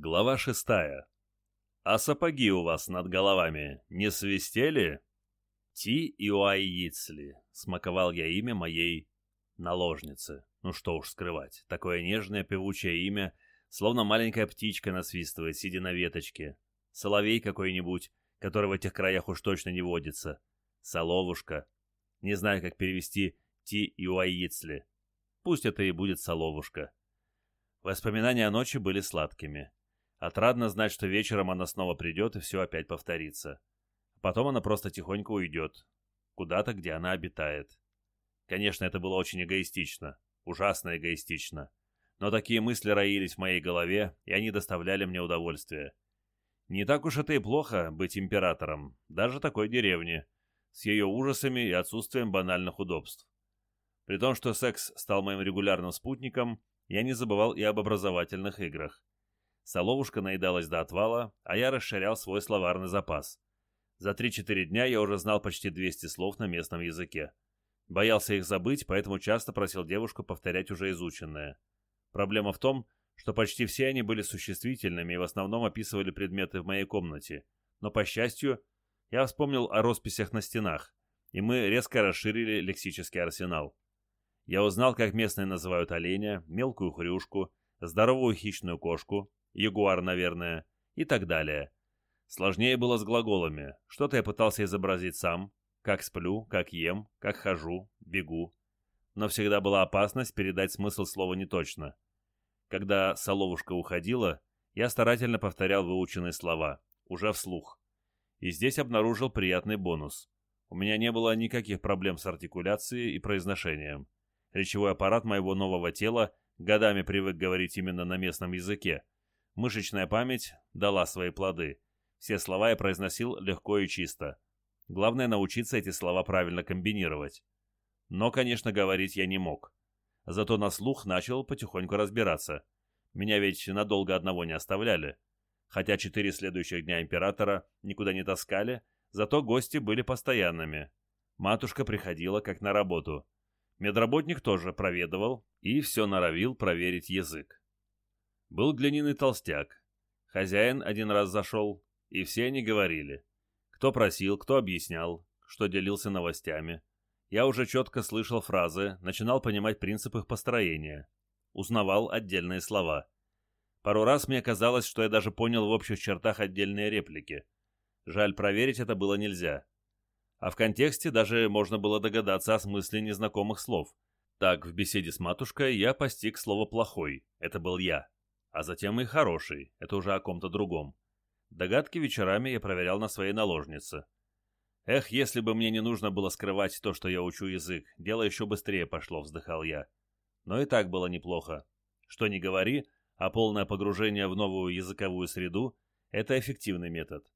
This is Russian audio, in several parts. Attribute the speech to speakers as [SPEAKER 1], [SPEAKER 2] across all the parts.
[SPEAKER 1] Глава шестая. «А сапоги у вас над головами не свистели?» «Ти Иоаицли», — смаковал я имя моей наложницы. Ну что уж скрывать, такое нежное певучее имя, словно маленькая птичка насвистывает, сидя на веточке. Соловей какой-нибудь, который в этих краях уж точно не водится. Соловушка. Не знаю, как перевести Ти Иоаицли. Пусть это и будет Соловушка. Воспоминания о ночи были сладкими. Отрадно знать, что вечером она снова придет и все опять повторится. Потом она просто тихонько уйдет. Куда-то, где она обитает. Конечно, это было очень эгоистично. Ужасно эгоистично. Но такие мысли роились в моей голове, и они доставляли мне удовольствие. Не так уж это и плохо быть императором, даже такой деревни, с ее ужасами и отсутствием банальных удобств. При том, что секс стал моим регулярным спутником, я не забывал и об образовательных играх. Соловушка наедалась до отвала, а я расширял свой словарный запас. За 3-4 дня я уже знал почти 200 слов на местном языке. Боялся их забыть, поэтому часто просил девушку повторять уже изученное. Проблема в том, что почти все они были существительными и в основном описывали предметы в моей комнате. Но, по счастью, я вспомнил о росписях на стенах, и мы резко расширили лексический арсенал. Я узнал, как местные называют оленя, мелкую хрюшку, здоровую хищную кошку, ягуар, наверное, и так далее. Сложнее было с глаголами. Что-то я пытался изобразить сам, как сплю, как ем, как хожу, бегу. Но всегда была опасность передать смысл слова неточно. Когда соловушка уходила, я старательно повторял выученные слова, уже вслух. И здесь обнаружил приятный бонус. У меня не было никаких проблем с артикуляцией и произношением. Речевой аппарат моего нового тела годами привык говорить именно на местном языке, Мышечная память дала свои плоды. Все слова я произносил легко и чисто. Главное научиться эти слова правильно комбинировать. Но, конечно, говорить я не мог. Зато на слух начал потихоньку разбираться. Меня ведь надолго одного не оставляли. Хотя четыре следующих дня императора никуда не таскали, зато гости были постоянными. Матушка приходила как на работу. Медработник тоже проведывал и все норовил проверить язык. Был глиняный толстяк. Хозяин один раз зашел, и все они говорили. Кто просил, кто объяснял, что делился новостями. Я уже четко слышал фразы, начинал понимать принцип их построения. Узнавал отдельные слова. Пару раз мне казалось, что я даже понял в общих чертах отдельные реплики. Жаль, проверить это было нельзя. А в контексте даже можно было догадаться о смысле незнакомых слов. Так, в беседе с матушкой я постиг слово «плохой». Это был я а затем и хороший, это уже о ком-то другом. Догадки вечерами я проверял на своей наложнице. Эх, если бы мне не нужно было скрывать то, что я учу язык, дело еще быстрее пошло, вздыхал я. Но и так было неплохо. Что ни говори, а полное погружение в новую языковую среду – это эффективный метод.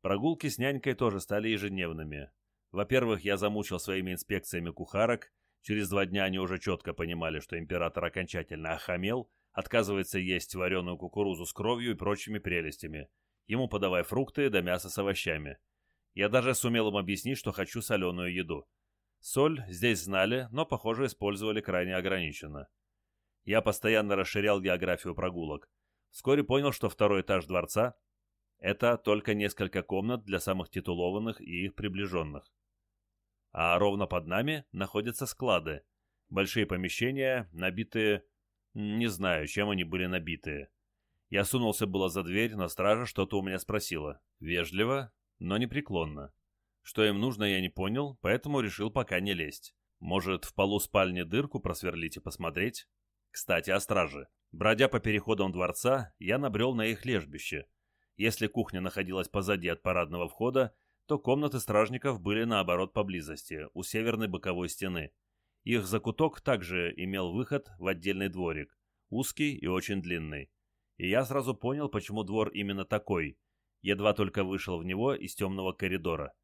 [SPEAKER 1] Прогулки с нянькой тоже стали ежедневными. Во-первых, я замучил своими инспекциями кухарок, через два дня они уже четко понимали, что император окончательно охамел – отказывается есть вареную кукурузу с кровью и прочими прелестями. Ему подавай фрукты да мясо с овощами. Я даже сумел им объяснить, что хочу соленую еду. Соль здесь знали, но, похоже, использовали крайне ограниченно. Я постоянно расширял географию прогулок. Вскоре понял, что второй этаж дворца — это только несколько комнат для самых титулованных и их приближенных. А ровно под нами находятся склады. Большие помещения, набитые не знаю, чем они были набиты. Я сунулся было за дверь, но стража что-то у меня спросила. Вежливо, но непреклонно. Что им нужно, я не понял, поэтому решил пока не лезть. Может, в полу спальни дырку просверлить и посмотреть? Кстати, о страже. Бродя по переходам дворца, я набрел на их лежбище. Если кухня находилась позади от парадного входа, то комнаты стражников были наоборот поблизости, у северной боковой стены. Их закуток также имел выход в отдельный дворик, узкий и очень длинный. И я сразу понял, почему двор именно такой. Едва только вышел в него из темного коридора.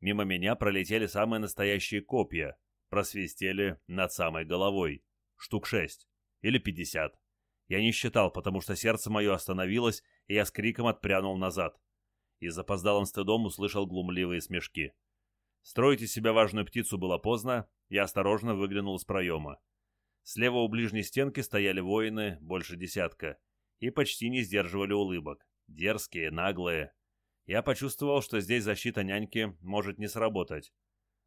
[SPEAKER 1] Мимо меня пролетели самые настоящие копья, просвистели над самой головой. Штук шесть. Или пятьдесят. Я не считал, потому что сердце мое остановилось, и я с криком отпрянул назад. И запоздалым стыдом услышал глумливые смешки. Строить из себя важную птицу было поздно, я осторожно выглянул из проема. Слева у ближней стенки стояли воины, больше десятка. и почти не сдерживали улыбок. Дерзкие, наглые. Я почувствовал, что здесь защита няньки может не сработать.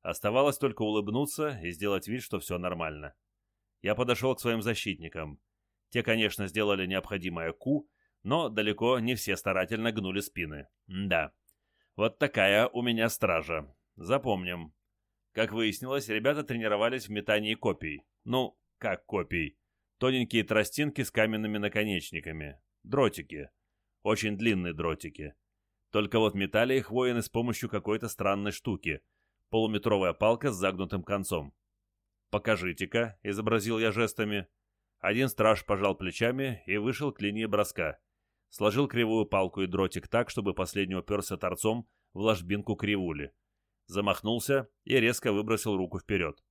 [SPEAKER 1] Оставалось только улыбнуться и сделать вид, что все нормально. Я подошел к своим защитникам. Те, конечно, сделали необходимое ку, но далеко не все старательно гнули спины. да. Вот такая у меня стража. Запомним. Как выяснилось, ребята тренировались в метании копий. Ну, как копий? Тоненькие тростинки с каменными наконечниками. Дротики. Очень длинные дротики. Только вот метали их воины с помощью какой-то странной штуки. Полуметровая палка с загнутым концом. «Покажите-ка», — изобразил я жестами. Один страж пожал плечами и вышел к линии броска. Сложил кривую палку и дротик так, чтобы последний уперся торцом в ложбинку кривули. Замахнулся и резко выбросил руку вперед.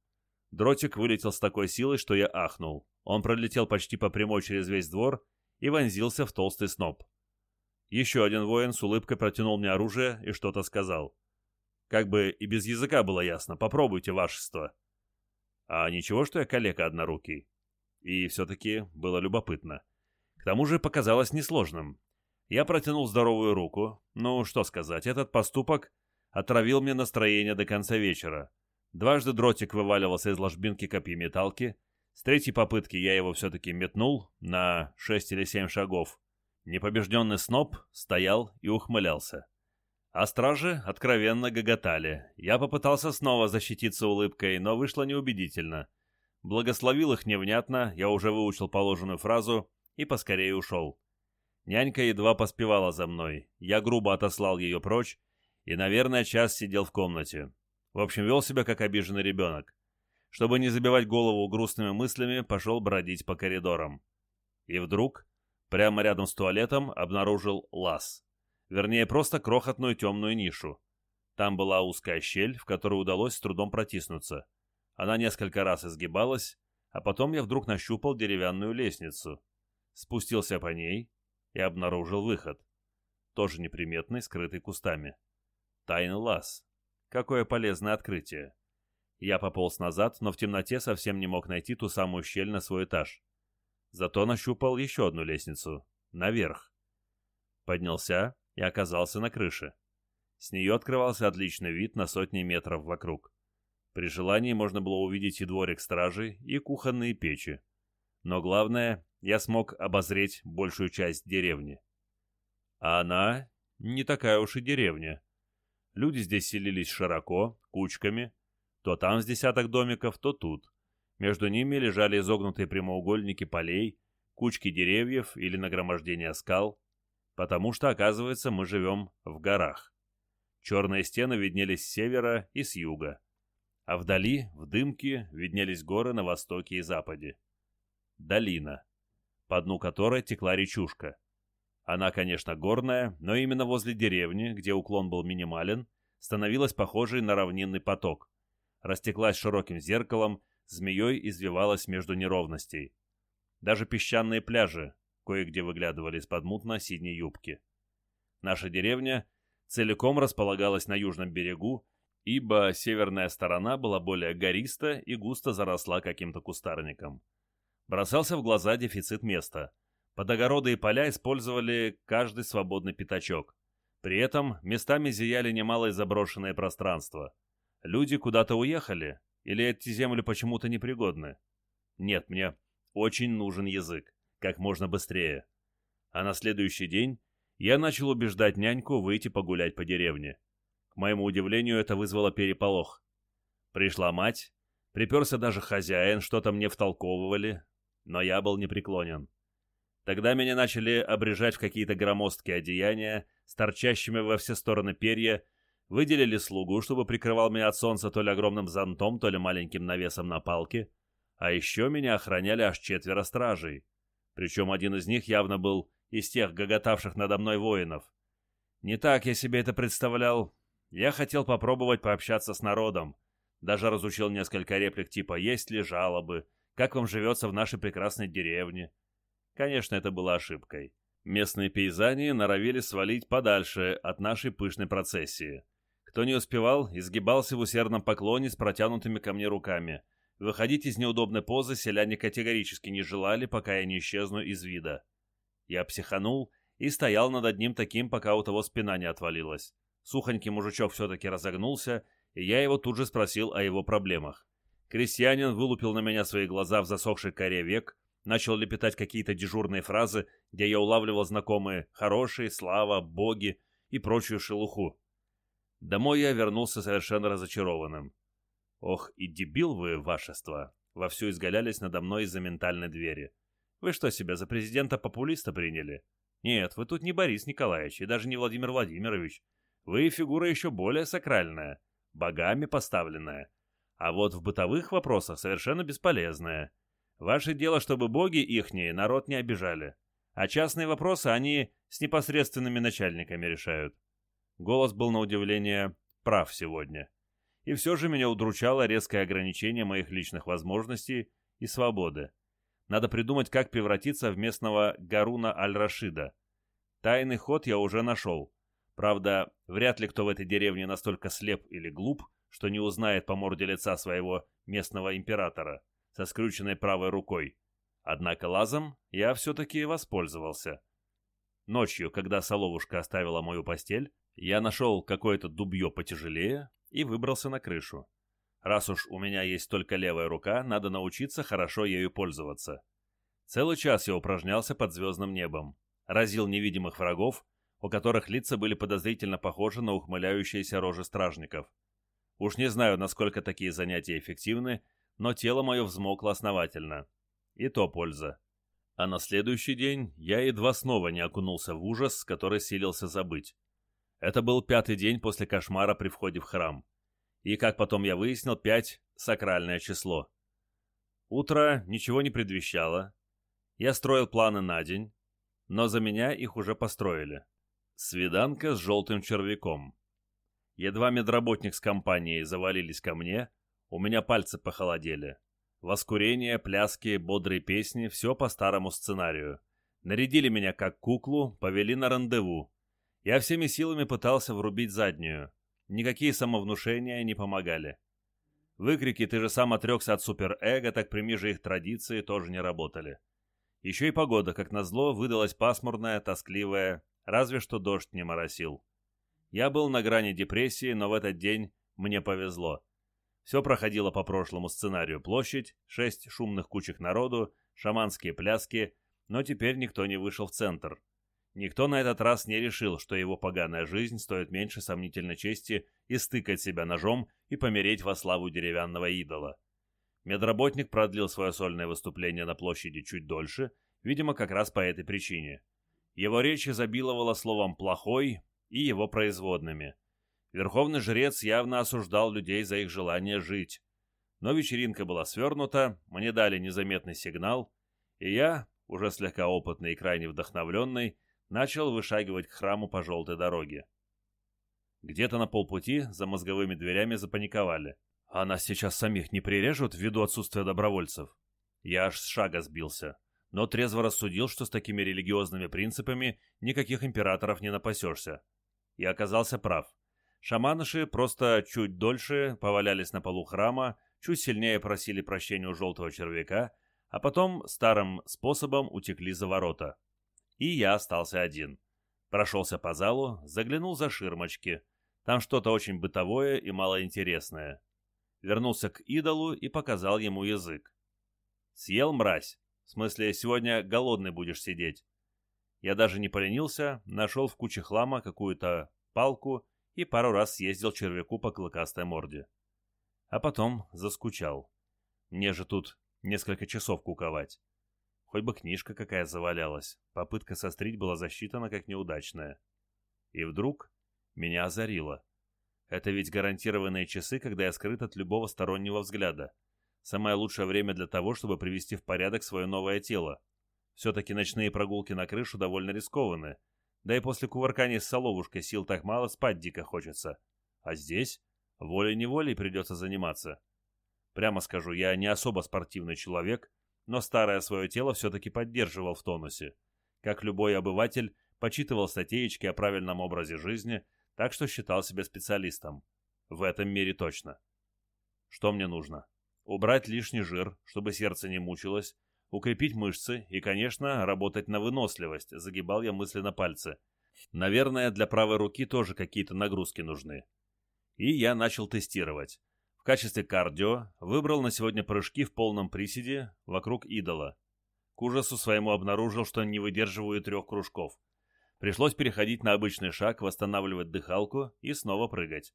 [SPEAKER 1] Дротик вылетел с такой силой, что я ахнул. Он пролетел почти по прямой через весь двор и вонзился в толстый сноп. Еще один воин с улыбкой протянул мне оружие и что-то сказал. Как бы и без языка было ясно. Попробуйте, вашество. А ничего, что я калека однорукий. И все-таки было любопытно. К тому же показалось несложным. Я протянул здоровую руку. Ну, что сказать, этот поступок отравил мне настроение до конца вечера. Дважды дротик вываливался из ложбинки копья металки. С третьей попытки я его все-таки метнул на шесть или семь шагов. Непобежденный сноп стоял и ухмылялся. А стражи откровенно гоготали. Я попытался снова защититься улыбкой, но вышло неубедительно. Благословил их невнятно, я уже выучил положенную фразу и поскорее ушел. Нянька едва поспевала за мной. Я грубо отослал ее прочь и, наверное, час сидел в комнате. В общем, вел себя как обиженный ребенок. Чтобы не забивать голову грустными мыслями, пошел бродить по коридорам. И вдруг, прямо рядом с туалетом, обнаружил лаз. Вернее, просто крохотную темную нишу. Там была узкая щель, в которую удалось с трудом протиснуться. Она несколько раз изгибалась, а потом я вдруг нащупал деревянную лестницу. Спустился по ней и обнаружил выход. Тоже неприметный, скрытый кустами. Тайный лаз. Какое полезное открытие. Я пополз назад, но в темноте совсем не мог найти ту самую щель на свой этаж. Зато нащупал еще одну лестницу. Наверх. Поднялся и оказался на крыше. С нее открывался отличный вид на сотни метров вокруг. При желании можно было увидеть и дворик стражи, и кухонные печи. Но главное, я смог обозреть большую часть деревни. А она не такая уж и деревня. Люди здесь селились широко, кучками. То там с десяток домиков, то тут. Между ними лежали изогнутые прямоугольники полей, кучки деревьев или нагромождения скал, потому что, оказывается, мы живем в горах. Черные стены виднелись с севера и с юга, а вдали, в дымке, виднелись горы на востоке и западе. Долина, по дну которой текла речушка — она, конечно, горная, но именно возле деревни, где уклон был минимален, становилась похожей на равнинный поток. Растеклась широким зеркалом, змеей извивалась между неровностей. Даже песчаные пляжи кое-где выглядывали из-под мутно-синей юбки. Наша деревня целиком располагалась на южном берегу, ибо северная сторона была более гориста и густо заросла каким-то кустарником. Бросался в глаза дефицит места – под огороды и поля использовали каждый свободный пятачок. При этом местами зияли немалое заброшенное пространство. Люди куда-то уехали, или эти земли почему-то непригодны? Нет, мне очень нужен язык, как можно быстрее. А на следующий день я начал убеждать няньку выйти погулять по деревне. К моему удивлению, это вызвало переполох. Пришла мать, приперся даже хозяин, что-то мне втолковывали, но я был непреклонен. Тогда меня начали обрежать в какие-то громоздкие одеяния, с торчащими во все стороны перья, выделили слугу, чтобы прикрывал меня от солнца то ли огромным зонтом, то ли маленьким навесом на палке, а еще меня охраняли аж четверо стражей. Причем один из них явно был из тех гоготавших надо мной воинов. Не так я себе это представлял. Я хотел попробовать пообщаться с народом. Даже разучил несколько реплик типа «Есть ли жалобы?», «Как вам живется в нашей прекрасной деревне?». Конечно, это была ошибкой. Местные пейзани норовили свалить подальше от нашей пышной процессии. Кто не успевал, изгибался в усердном поклоне с протянутыми ко мне руками. Выходить из неудобной позы селяне категорически не желали, пока я не исчезну из вида. Я психанул и стоял над одним таким, пока у того спина не отвалилась. Сухонький мужичок все-таки разогнулся, и я его тут же спросил о его проблемах. Крестьянин вылупил на меня свои глаза в засохшей коре век, начал лепетать какие-то дежурные фразы, где я улавливал знакомые «хорошие», «слава», «боги» и прочую шелуху. Домой я вернулся совершенно разочарованным. «Ох, и дебил вы, вашество!» Вовсю изгалялись надо мной из-за ментальной двери. «Вы что, себя за президента-популиста приняли?» «Нет, вы тут не Борис Николаевич и даже не Владимир Владимирович. Вы фигура еще более сакральная, богами поставленная. А вот в бытовых вопросах совершенно бесполезная. Ваше дело, чтобы боги ихние народ не обижали. А частные вопросы они с непосредственными начальниками решают. Голос был на удивление прав сегодня. И все же меня удручало резкое ограничение моих личных возможностей и свободы. Надо придумать, как превратиться в местного Гаруна Аль-Рашида. Тайный ход я уже нашел. Правда, вряд ли кто в этой деревне настолько слеп или глуп, что не узнает по морде лица своего местного императора со скрюченной правой рукой. Однако лазом я все-таки воспользовался. Ночью, когда Соловушка оставила мою постель, я нашел какое-то дубье потяжелее и выбрался на крышу. Раз уж у меня есть только левая рука, надо научиться хорошо ею пользоваться. Целый час я упражнялся под звездным небом, разил невидимых врагов, у которых лица были подозрительно похожи на ухмыляющиеся рожи стражников. Уж не знаю, насколько такие занятия эффективны, но тело мое взмокло основательно. И то польза. А на следующий день я едва снова не окунулся в ужас, который силился забыть. Это был пятый день после кошмара при входе в храм. И, как потом я выяснил, пять — сакральное число. Утро ничего не предвещало. Я строил планы на день, но за меня их уже построили. Свиданка с желтым червяком. Едва медработник с компанией завалились ко мне, у меня пальцы похолодели. Воскурение, пляски, бодрые песни — все по старому сценарию. Нарядили меня как куклу, повели на рандеву. Я всеми силами пытался врубить заднюю. Никакие самовнушения не помогали. Выкрики «ты же сам отрекся от суперэго, так прими же их традиции» тоже не работали. Еще и погода, как назло, выдалась пасмурная, тоскливая, разве что дождь не моросил. Я был на грани депрессии, но в этот день мне повезло. Все проходило по прошлому сценарию. Площадь, шесть шумных кучек народу, шаманские пляски, но теперь никто не вышел в центр. Никто на этот раз не решил, что его поганая жизнь стоит меньше сомнительной чести и стыкать себя ножом и помереть во славу деревянного идола. Медработник продлил свое сольное выступление на площади чуть дольше, видимо, как раз по этой причине. Его речь изобиловала словом «плохой» и его производными – Верховный жрец явно осуждал людей за их желание жить. Но вечеринка была свернута, мне дали незаметный сигнал, и я, уже слегка опытный и крайне вдохновленный, начал вышагивать к храму по желтой дороге. Где-то на полпути за мозговыми дверями запаниковали. А нас сейчас самих не прирежут ввиду отсутствия добровольцев? Я аж с шага сбился, но трезво рассудил, что с такими религиозными принципами никаких императоров не напасешься. И оказался прав. Шаманыши просто чуть дольше повалялись на полу храма, чуть сильнее просили прощения у желтого червяка, а потом старым способом утекли за ворота. И я остался один. Прошелся по залу, заглянул за ширмочки. Там что-то очень бытовое и малоинтересное. Вернулся к идолу и показал ему язык. «Съел, мразь? В смысле, сегодня голодный будешь сидеть?» Я даже не поленился, нашел в куче хлама какую-то палку и пару раз съездил червяку по клыкастой морде. А потом заскучал. Мне же тут несколько часов куковать. Хоть бы книжка какая завалялась. Попытка сострить была засчитана как неудачная. И вдруг меня озарило. Это ведь гарантированные часы, когда я скрыт от любого стороннего взгляда. Самое лучшее время для того, чтобы привести в порядок свое новое тело. Все-таки ночные прогулки на крышу довольно рискованные. Да и после кувыркания с соловушкой сил так мало, спать дико хочется. А здесь волей-неволей придется заниматься. Прямо скажу, я не особо спортивный человек, но старое свое тело все-таки поддерживал в тонусе. Как любой обыватель, почитывал статейки о правильном образе жизни, так что считал себя специалистом. В этом мире точно. Что мне нужно? Убрать лишний жир, чтобы сердце не мучилось, укрепить мышцы и, конечно, работать на выносливость, загибал я мысленно пальцы. Наверное, для правой руки тоже какие-то нагрузки нужны. И я начал тестировать. В качестве кардио выбрал на сегодня прыжки в полном приседе вокруг идола. К ужасу своему обнаружил, что не выдерживаю трех кружков. Пришлось переходить на обычный шаг, восстанавливать дыхалку и снова прыгать.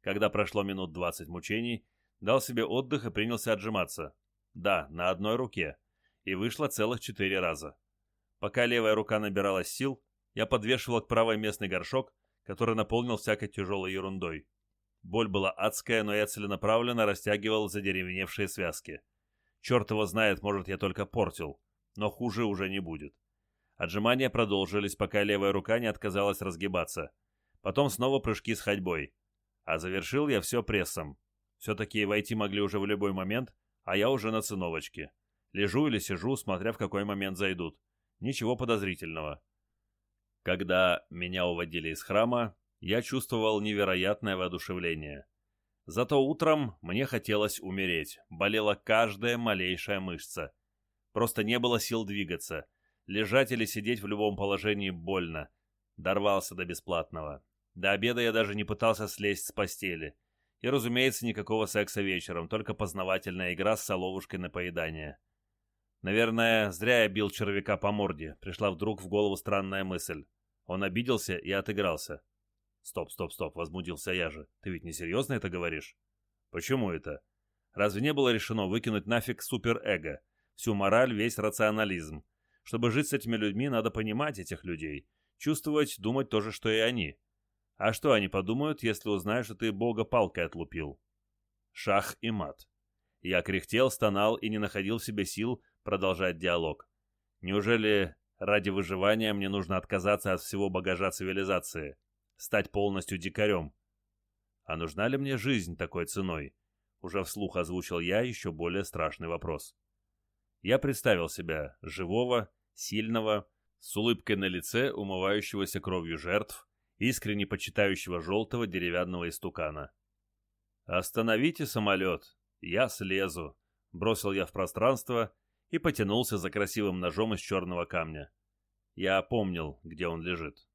[SPEAKER 1] Когда прошло минут 20 мучений, дал себе отдых и принялся отжиматься. Да, на одной руке. И вышло целых четыре раза. Пока левая рука набиралась сил, я подвешивал к правой местный горшок, который наполнил всякой тяжелой ерундой. Боль была адская, но я целенаправленно растягивал задеревеневшие связки. Черт его знает, может, я только портил, но хуже уже не будет. Отжимания продолжились, пока левая рука не отказалась разгибаться. Потом снова прыжки с ходьбой. А завершил я все прессом. Все-таки войти могли уже в любой момент, а я уже на циновочке. Лежу или сижу, смотря в какой момент зайдут. Ничего подозрительного. Когда меня уводили из храма, я чувствовал невероятное воодушевление. Зато утром мне хотелось умереть, болела каждая малейшая мышца. Просто не было сил двигаться. Лежать или сидеть в любом положении больно. Дорвался до бесплатного. До обеда я даже не пытался слезть с постели. И, разумеется, никакого секса вечером, только познавательная игра с соловушкой на поедание. Наверное, зря я бил червяка по морде. Пришла вдруг в голову странная мысль. Он обиделся и отыгрался. «Стоп, стоп, стоп», — возмутился я же. «Ты ведь не серьезно это говоришь?» «Почему это? Разве не было решено выкинуть нафиг суперэго, всю мораль, весь рационализм? Чтобы жить с этими людьми, надо понимать этих людей, чувствовать, думать то же, что и они. А что они подумают, если узнают, что ты бога палкой отлупил?» Шах и мат. Я кряхтел, стонал и не находил в себе сил продолжать диалог. Неужели ради выживания мне нужно отказаться от всего багажа цивилизации, стать полностью дикарем? А нужна ли мне жизнь такой ценой? Уже вслух озвучил я еще более страшный вопрос. Я представил себя живого, сильного, с улыбкой на лице, умывающегося кровью жертв, искренне почитающего желтого деревянного истукана. «Остановите самолет, я слезу», — бросил я в пространство и потянулся за красивым ножом из черного камня. Я помнил, где он лежит.